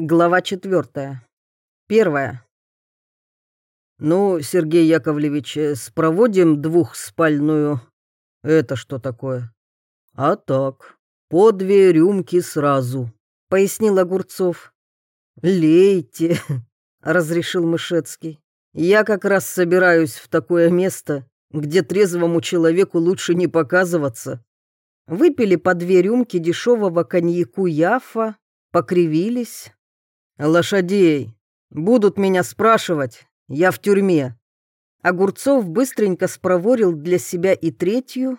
Глава четвертая. Первая. «Ну, Сергей Яковлевич, э, спроводим двухспальную. Это что такое?» «А так, по две рюмки сразу», — пояснил Огурцов. «Лейте», — разрешил Мышецкий. «Я как раз собираюсь в такое место, где трезвому человеку лучше не показываться». Выпили по две рюмки дешевого коньяку Яфа, покривились. «Лошадей! Будут меня спрашивать, я в тюрьме». Огурцов быстренько спроворил для себя и третью.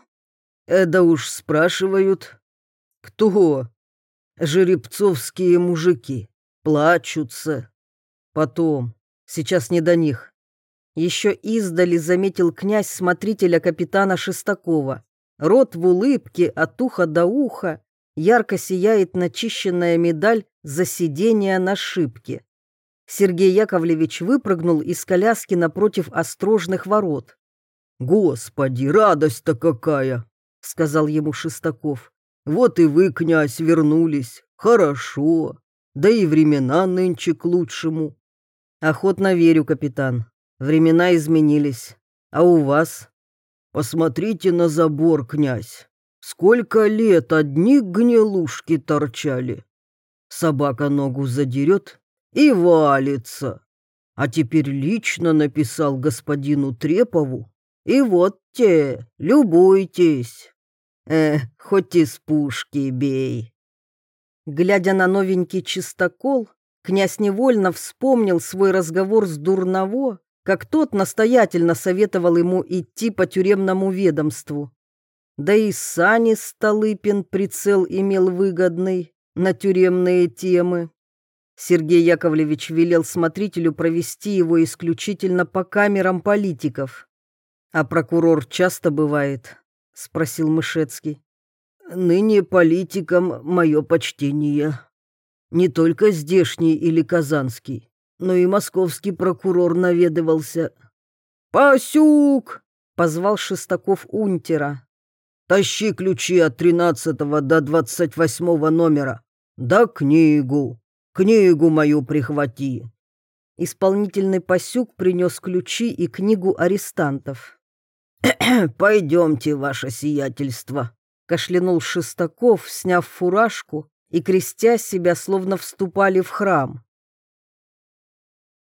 «Э, да уж спрашивают». «Кто?» «Жеребцовские мужики. Плачутся. Потом. Сейчас не до них». Еще издали заметил князь смотрителя капитана Шестакова. Рот в улыбке от уха до уха, ярко сияет начищенная медаль за на шибке. Сергей Яковлевич выпрыгнул из коляски напротив острожных ворот. «Господи, радость-то какая!» — сказал ему Шестаков. «Вот и вы, князь, вернулись. Хорошо. Да и времена нынче к лучшему». «Охотно верю, капитан. Времена изменились. А у вас?» Посмотрите на забор, князь. Сколько лет одни гнилушки торчали. Собака ногу задерет и валится. А теперь лично написал господину Трепову. И вот те, любуйтесь. Э, хоть из пушки бей. Глядя на новенький чистокол, князь невольно вспомнил свой разговор с Дурново как тот настоятельно советовал ему идти по тюремному ведомству. Да и Сани Столыпин прицел имел выгодный на тюремные темы. Сергей Яковлевич велел смотрителю провести его исключительно по камерам политиков. «А прокурор часто бывает?» — спросил Мышецкий. «Ныне политикам мое почтение. Не только здешний или казанский, но и московский прокурор наведывался. «Пасюк!» — позвал Шестаков унтера. «Тащи ключи от тринадцатого до двадцать восьмого номера. Да книгу, книгу мою прихвати». Исполнительный пасюк принес ключи и книгу арестантов. «Пойдемте, ваше сиятельство», — кашлянул Шестаков, сняв фуражку и крестя себя, словно вступали в храм.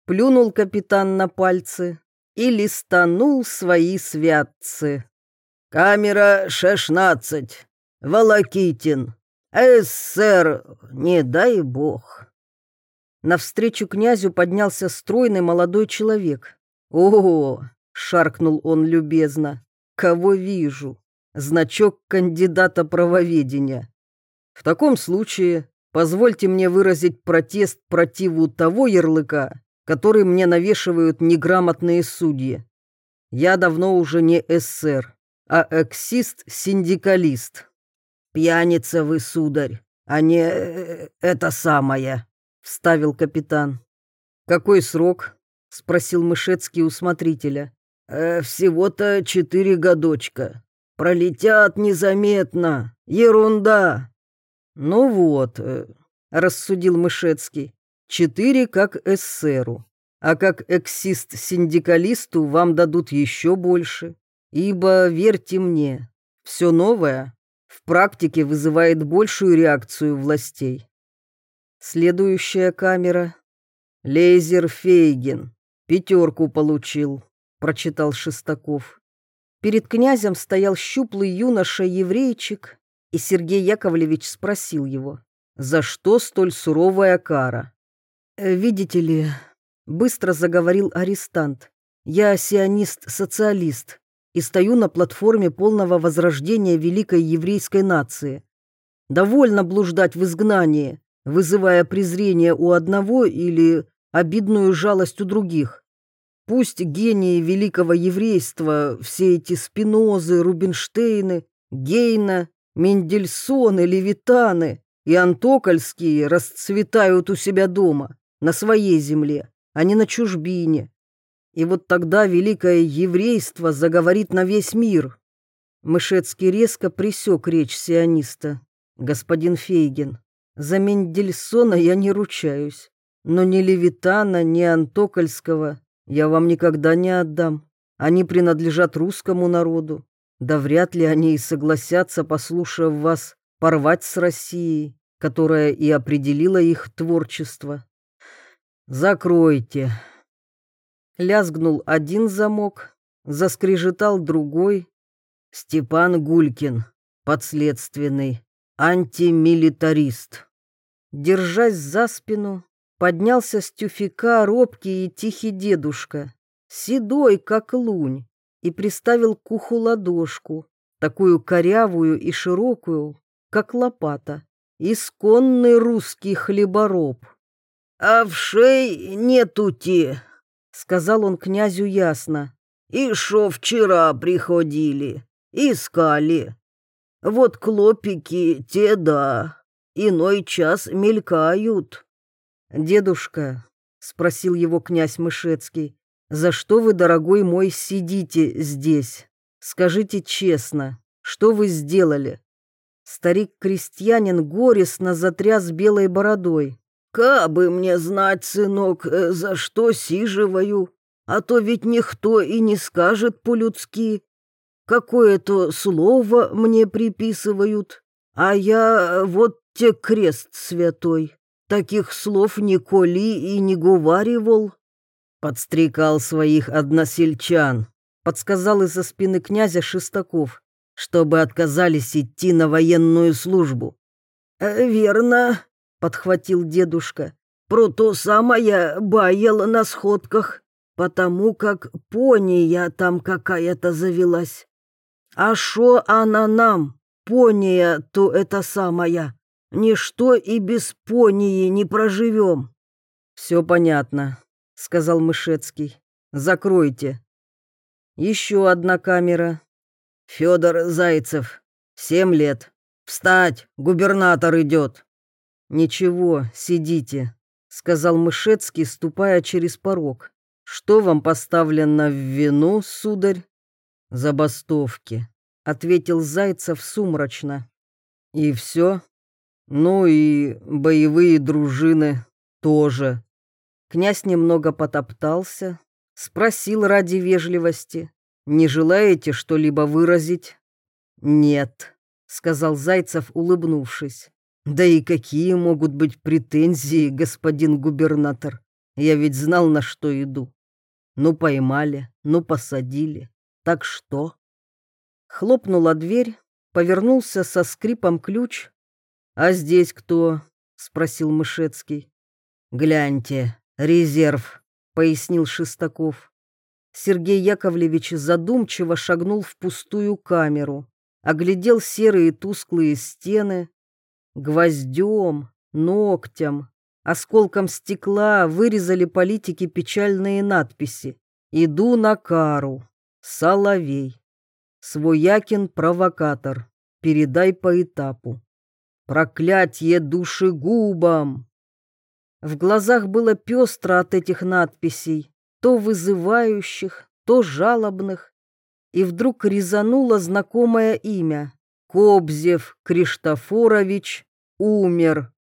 Плюнул капитан на пальцы и листанул свои святцы. «Камера шестнадцать. Волокитин. СССР, не дай бог». Навстречу князю поднялся стройный молодой человек. «О!» — шаркнул он любезно. «Кого вижу? Значок кандидата правоведения. В таком случае позвольте мне выразить протест противу того ярлыка, который мне навешивают неграмотные судьи. Я давно уже не эсер, а эксист-синдикалист. Пьяница вы, сударь, а не э, это самое, вставил капитан. Какой срок? спросил Мышецкий у смотрителя. Э, всего-то четыре годочка. Пролетят незаметно. Ерунда. Ну вот, э, рассудил Мышецкий. Четыре как эсеру, а как эксист-синдикалисту вам дадут еще больше, ибо, верьте мне, все новое в практике вызывает большую реакцию властей. Следующая камера. Лейзер Фейген. Пятерку получил, прочитал Шестаков. Перед князем стоял щуплый юноша-еврейчик, и Сергей Яковлевич спросил его, за что столь суровая кара? Э, «Видите ли», — быстро заговорил арестант, «я сионист-социалист и стою на платформе полного возрождения великой еврейской нации. Довольно блуждать в изгнании, вызывая презрение у одного или обидную жалость у других. Пусть гении великого еврейства, все эти Спинозы, Рубинштейны, Гейна, Мендельсоны, Левитаны и Антокольские расцветают у себя дома, на своей земле, а не на чужбине. И вот тогда великое еврейство заговорит на весь мир. Мышецкий резко присек речь сиониста. Господин Фейген, За Мендельсона я не ручаюсь, но ни Левитана, ни Антокольского я вам никогда не отдам. Они принадлежат русскому народу. Да вряд ли они и согласятся, послушав вас, порвать с Россией, которая и определила их творчество. Закройте. Лязгнул один замок, заскрежетал другой. Степан Гулькин, подследственный, антимилитарист. Держась за спину, поднялся с тюфика робкий и тихий дедушка, седой, как лунь, и приставил к уху ладошку, такую корявую и широкую, как лопата, исконный русский хлебороб. «А в шей нету те», — сказал он князю ясно. «И шо вчера приходили, искали. Вот клопики те да, иной час мелькают». «Дедушка», — спросил его князь Мышецкий, «за что вы, дорогой мой, сидите здесь? Скажите честно, что вы сделали?» Старик-крестьянин горестно затряс белой бородой. «Кабы мне знать, сынок, э, за что сиживаю, а то ведь никто и не скажет по-людски. Какое-то слово мне приписывают, а я вот те крест святой. Таких слов николи и не говаривал. Подстрекал своих односельчан, подсказал из-за спины князя Шестаков, чтобы отказались идти на военную службу. «Э, «Верно», — подхватил дедушка, — «про то самое баяла на сходках, потому как пония там какая-то завелась. А шо она нам, пония то это самая?» Ничто и без понии не проживем. Все понятно, сказал Мышецкий. Закройте. Еще одна камера. Федор Зайцев, семь лет. Встать, губернатор идет. Ничего, сидите, сказал Мышецкий, ступая через порог. Что вам поставлено в вину, сударь? Забастовки, ответил Зайцев сумрачно. И все? Ну и боевые дружины тоже. Князь немного потоптался, спросил ради вежливости, не желаете что-либо выразить? Нет, сказал Зайцев, улыбнувшись. Да и какие могут быть претензии, господин губернатор? Я ведь знал, на что иду. Ну, поймали, ну, посадили. Так что? Хлопнула дверь, повернулся со скрипом ключ, «А здесь кто?» — спросил Мышецкий. «Гляньте, резерв», — пояснил Шестаков. Сергей Яковлевич задумчиво шагнул в пустую камеру, оглядел серые тусклые стены. Гвоздем, ногтем, осколком стекла вырезали политики печальные надписи. «Иду на кару. Соловей. Своякин провокатор. Передай по этапу. Проклятье душегубам! В глазах было пестро от этих надписей, то вызывающих, то жалобных, и вдруг резануло знакомое имя. Кобзев Криштофорович умер.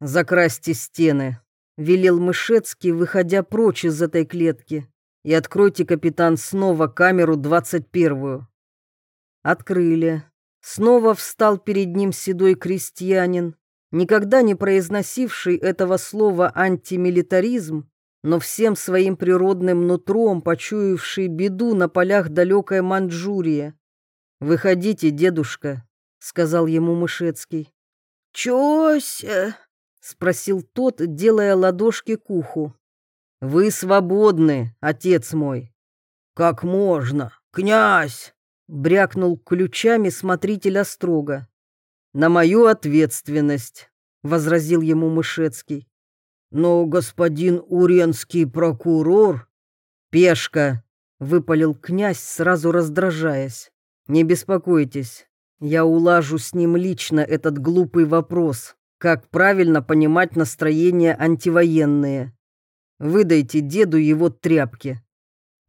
«Закрасьте стены», — велел Мышецкий, выходя прочь из этой клетки. «И откройте, капитан, снова камеру двадцать первую». Открыли. Снова встал перед ним седой крестьянин, никогда не произносивший этого слова антимилитаризм, но всем своим природным нутром почуявший беду на полях далекой Манчжурии. «Выходите, дедушка», — сказал ему Мышецкий. «Чёся?» — спросил тот, делая ладошки к уху. «Вы свободны, отец мой». «Как можно, князь?» брякнул ключами смотритель острога. «На мою ответственность», — возразил ему Мышецкий. «Но господин Уренский прокурор...» «Пешка», — выпалил князь, сразу раздражаясь. «Не беспокойтесь, я улажу с ним лично этот глупый вопрос, как правильно понимать настроения антивоенные. Выдайте деду его тряпки,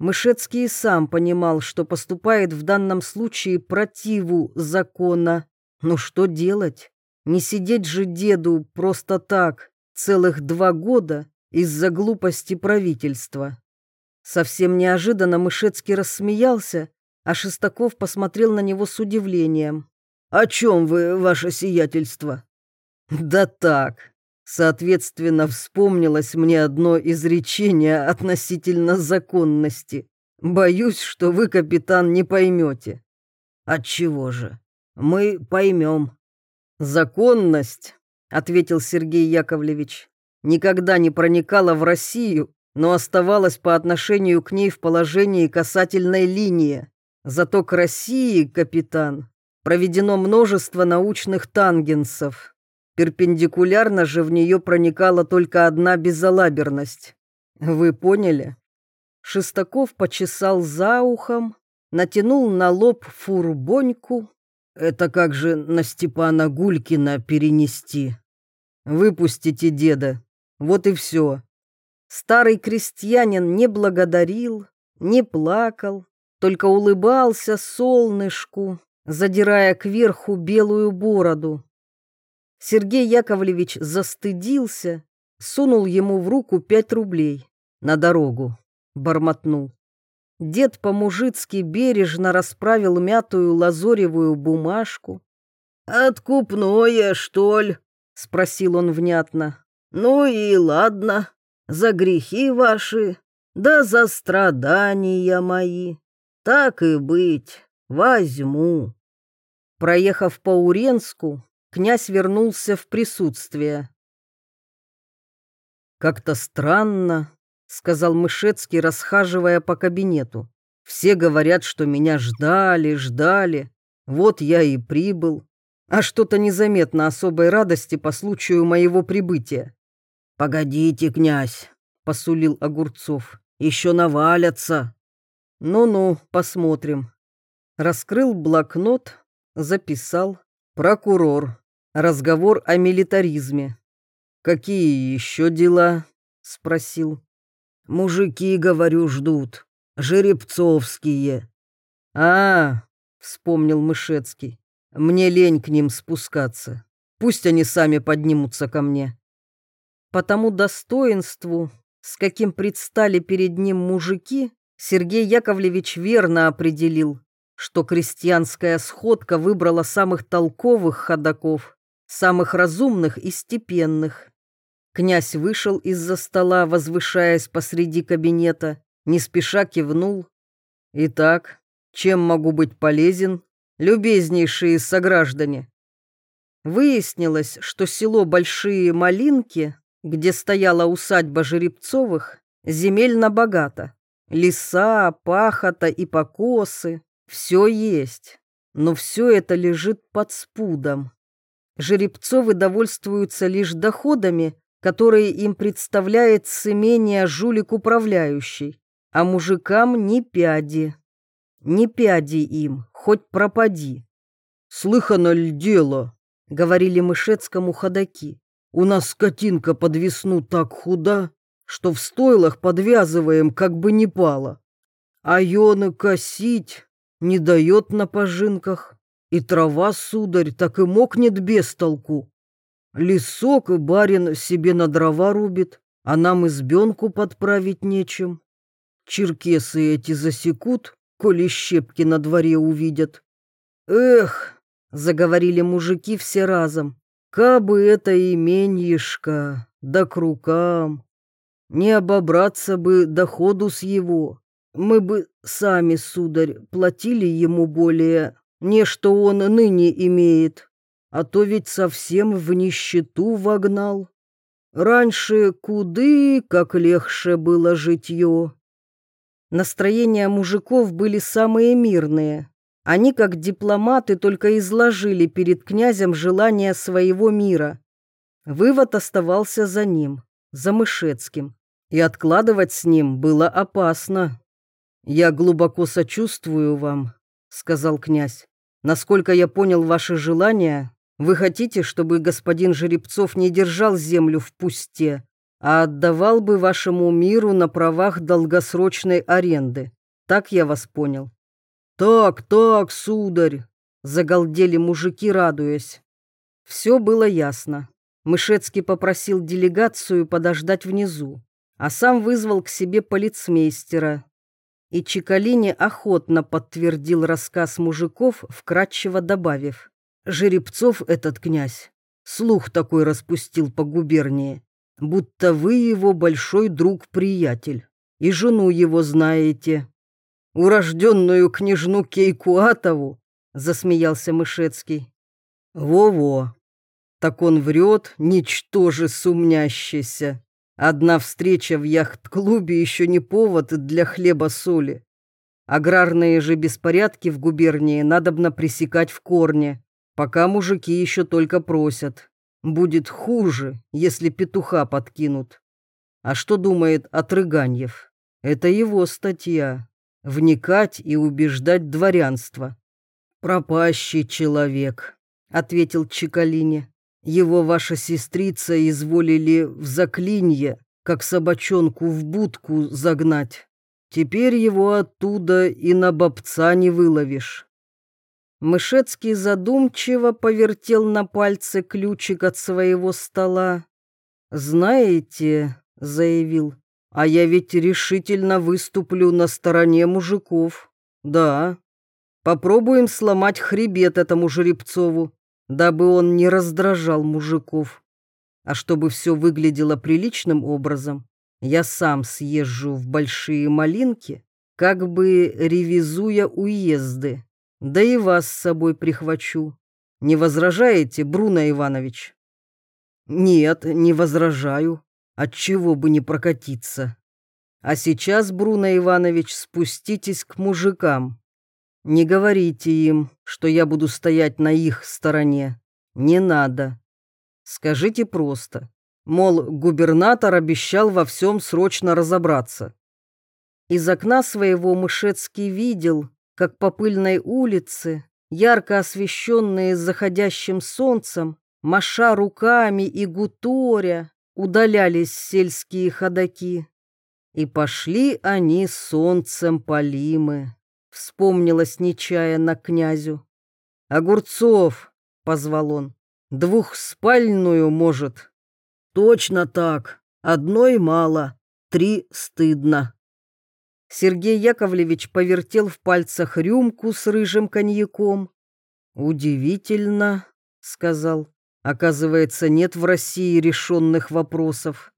Мышецкий сам понимал, что поступает в данном случае противу закона. Но что делать? Не сидеть же деду просто так целых два года из-за глупости правительства. Совсем неожиданно Мышецкий рассмеялся, а Шестаков посмотрел на него с удивлением. «О чем вы, ваше сиятельство?» «Да так. Соответственно, вспомнилось мне одно изречение относительно законности. Боюсь, что вы, капитан, не поймете». «Отчего же? Мы поймем». «Законность», — ответил Сергей Яковлевич, «никогда не проникала в Россию, но оставалась по отношению к ней в положении касательной линии. Зато к России, капитан, проведено множество научных тангенсов. Перпендикулярно же в нее проникала только одна безалаберность. Вы поняли? Шестаков почесал за ухом, натянул на лоб фурбоньку. Это как же на Степана Гулькина перенести? Выпустите деда. Вот и все. Старый крестьянин не благодарил, не плакал, только улыбался солнышку, задирая кверху белую бороду. Сергей Яковлевич застыдился, сунул ему в руку пять рублей на дорогу, бормотнул. Дед по-мужицки бережно расправил мятую лазоревую бумажку. «Откупное, что ли?» — спросил он внятно. «Ну и ладно, за грехи ваши, да за страдания мои. Так и быть, возьму». Проехав по Уренску, князь вернулся в присутствие. «Как-то странно», — сказал Мышецкий, расхаживая по кабинету. «Все говорят, что меня ждали, ждали. Вот я и прибыл. А что-то незаметно особой радости по случаю моего прибытия». «Погодите, князь», — посулил Огурцов. «Еще навалятся». «Ну-ну, посмотрим». Раскрыл блокнот, записал. «Прокурор. Разговор о милитаризме. Какие еще дела? Спросил. Мужики, говорю, ждут. Жеребцовские. А, вспомнил Мышецкий. Мне лень к ним спускаться. Пусть они сами поднимутся ко мне. По тому достоинству, с каким предстали перед ним мужики, Сергей Яковлевич верно определил, что крестьянская сходка выбрала самых толковых ходаков самых разумных и степенных. Князь вышел из-за стола, возвышаясь посреди кабинета, не спеша кивнул. «Итак, чем могу быть полезен, любезнейшие сограждане?» Выяснилось, что село Большие Малинки, где стояла усадьба Жеребцовых, земельно богато. Леса, пахота и покосы — все есть, но все это лежит под спудом. Жеребцовы довольствуются лишь доходами, которые им представляет с имения жулик-управляющий, а мужикам ни пяди. Ни пяди им, хоть пропади. «Слыхано ли дело?» — говорили Мышецкому ходаки. «У нас скотинка под весну так худа, что в стойлах подвязываем, как бы не пало. А ёны косить не дает на пожинках. И трава, сударь, так и мокнет без толку. Лесок и барин себе на дрова рубит, а нам избенку подправить нечем. Черкесы эти засекут, коли щепки на дворе увидят. Эх, заговорили мужики все разом, кабы это именьишко, да к рукам. Не обобраться бы доходу с его. Мы бы сами, сударь, платили ему более не что он ныне имеет, а то ведь совсем в нищету вогнал. Раньше куды как легче было житье. Настроения мужиков были самые мирные. Они, как дипломаты, только изложили перед князем желание своего мира. Вывод оставался за ним, за Мышецким, и откладывать с ним было опасно. «Я глубоко сочувствую вам», — сказал князь. Насколько я понял ваши желания, вы хотите, чтобы господин Жеребцов не держал землю в пусте, а отдавал бы вашему миру на правах долгосрочной аренды. Так я вас понял. Так, так, сударь, загалдели мужики, радуясь. Все было ясно. Мышецкий попросил делегацию подождать внизу, а сам вызвал к себе полицмейстера. И Чекалине охотно подтвердил рассказ мужиков, вкратчиво добавив. «Жеребцов этот князь слух такой распустил по губернии, будто вы его большой друг-приятель, и жену его знаете. Урожденную княжну Кейкуатову, засмеялся Мышецкий. Во-во, так он врет, ничтоже сумнящийся. Одна встреча в яхт-клубе еще не повод для хлеба-соли. Аграрные же беспорядки в губернии надобно пресекать в корне, пока мужики еще только просят. Будет хуже, если петуха подкинут. А что думает Отрыганьев? Это его статья. Вникать и убеждать дворянство. Пропащий человек, ответил Чекалине. Его ваша сестрица изволили в заклинье, как собачонку в будку загнать. Теперь его оттуда и на бобца не выловишь. Мышецкий задумчиво повертел на пальце ключик от своего стола. «Знаете», — заявил, — «а я ведь решительно выступлю на стороне мужиков. Да, попробуем сломать хребет этому Жеребцову, дабы он не раздражал мужиков. А чтобы все выглядело приличным образом, я сам съезжу в большие малинки, как бы ревизуя уезды, да и вас с собой прихвачу. Не возражаете, Бруно Иванович? Нет, не возражаю. Отчего бы не прокатиться. А сейчас, Бруно Иванович, спуститесь к мужикам. Не говорите им, что я буду стоять на их стороне. Не надо. Скажите просто. Мол, губернатор обещал во всем срочно разобраться. Из окна своего Мышецкий видел, как по пыльной улице, ярко освещенные заходящим солнцем, маша руками и гуторя, удалялись сельские ходаки. И пошли они солнцем полимы вспомнилось нечаянно князю. «Огурцов!» — позвал он. «Двухспальную, может?» «Точно так. Одной мало. Три стыдно». Сергей Яковлевич повертел в пальцах рюмку с рыжим коньяком. «Удивительно», — сказал. «Оказывается, нет в России решенных вопросов.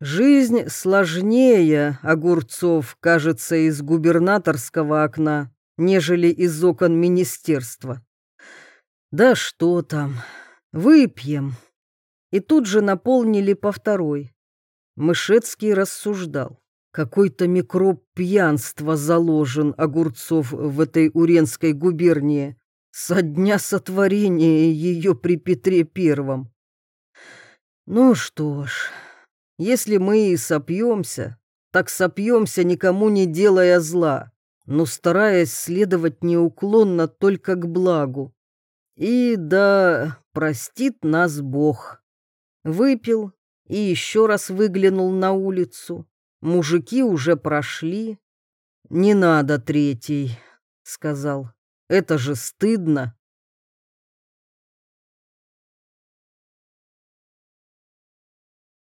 Жизнь сложнее огурцов, кажется, из губернаторского окна, нежели из окон министерства. Да что там, выпьем. И тут же наполнили по второй. Мышецкий рассуждал. Какой-то микроб пьянства заложен огурцов в этой Уренской губернии со дня сотворения ее при Петре Первом. Ну что ж... Если мы и сопьемся, так сопьемся, никому не делая зла, но стараясь следовать неуклонно только к благу. И да, простит нас Бог. Выпил и еще раз выглянул на улицу. Мужики уже прошли. «Не надо третий», — сказал. «Это же стыдно».